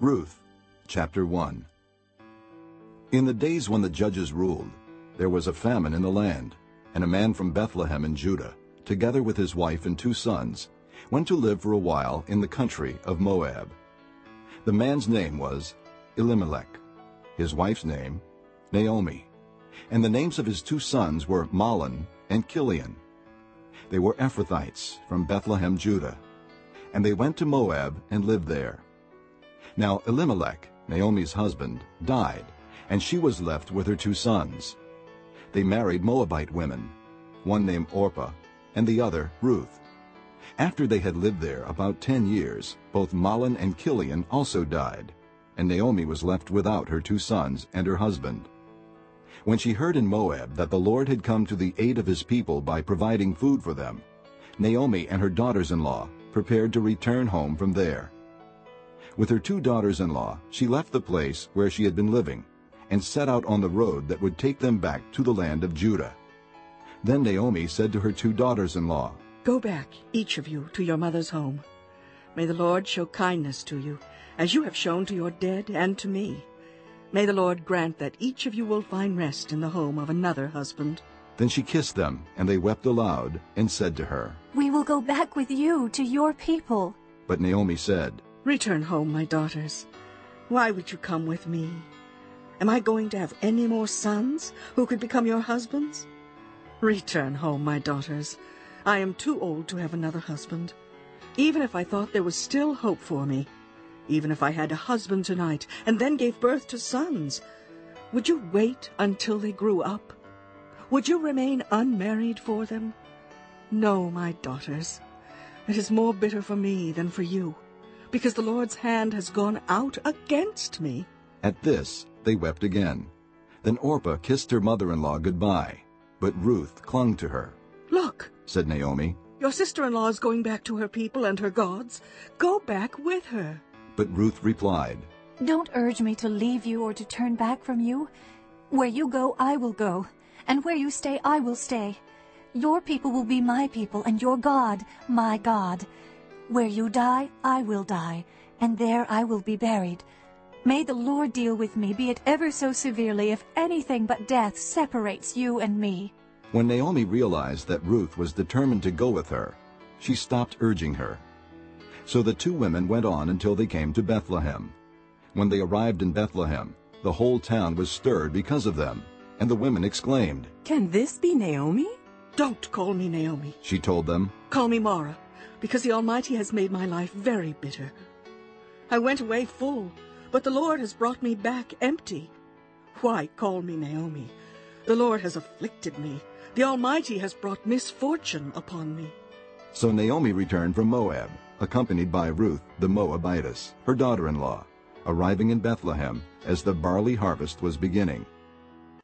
Ruth chapter 1 In the days when the judges ruled, there was a famine in the land, and a man from Bethlehem in Judah, together with his wife and two sons, went to live for a while in the country of Moab. The man's name was Elimelech, his wife's name Naomi, and the names of his two sons were Mahlon and Kilion. They were Ephrathites from Bethlehem, Judah, and they went to Moab and lived there. Now Elimelech, Naomi's husband, died, and she was left with her two sons. They married Moabite women, one named Orpah and the other Ruth. After they had lived there about ten years, both Mahlon and Kilion also died, and Naomi was left without her two sons and her husband. When she heard in Moab that the Lord had come to the aid of his people by providing food for them, Naomi and her daughters-in-law prepared to return home from there. With her two daughters-in-law, she left the place where she had been living and set out on the road that would take them back to the land of Judah. Then Naomi said to her two daughters-in-law, Go back, each of you, to your mother's home. May the Lord show kindness to you, as you have shown to your dead and to me. May the Lord grant that each of you will find rest in the home of another husband. Then she kissed them, and they wept aloud, and said to her, We will go back with you to your people. But Naomi said, Return home, my daughters. Why would you come with me? Am I going to have any more sons who could become your husbands? Return home, my daughters. I am too old to have another husband. Even if I thought there was still hope for me, even if I had a husband tonight and then gave birth to sons, would you wait until they grew up? Would you remain unmarried for them? No, my daughters. It is more bitter for me than for you, because the Lord's hand has gone out against me. At this they wept again. Then Orpah kissed her mother-in-law goodbye, but Ruth clung to her. Look, Said Naomi, your sister-in-law is going back to her people and her gods. Go back with her. but Ruth replied, Don't urge me to leave you or to turn back from you. Where you go, I will go, and where you stay, I will stay. Your people will be my people, and your God, my God. Where you die, I will die, and there I will be buried. May the Lord deal with me, be it ever so severely, if anything but death separates you and me. When Naomi realized that Ruth was determined to go with her, she stopped urging her. So the two women went on until they came to Bethlehem. When they arrived in Bethlehem, the whole town was stirred because of them, and the women exclaimed. Can this be Naomi? Don't call me Naomi. She told them, Call me Mara, because the Almighty has made my life very bitter. I went away full, but the Lord has brought me back empty. Why call me Naomi? The Lord has afflicted me. The Almighty has brought misfortune upon me. So Naomi returned from Moab, accompanied by Ruth the Moabitess, her daughter-in-law, arriving in Bethlehem as the barley harvest was beginning.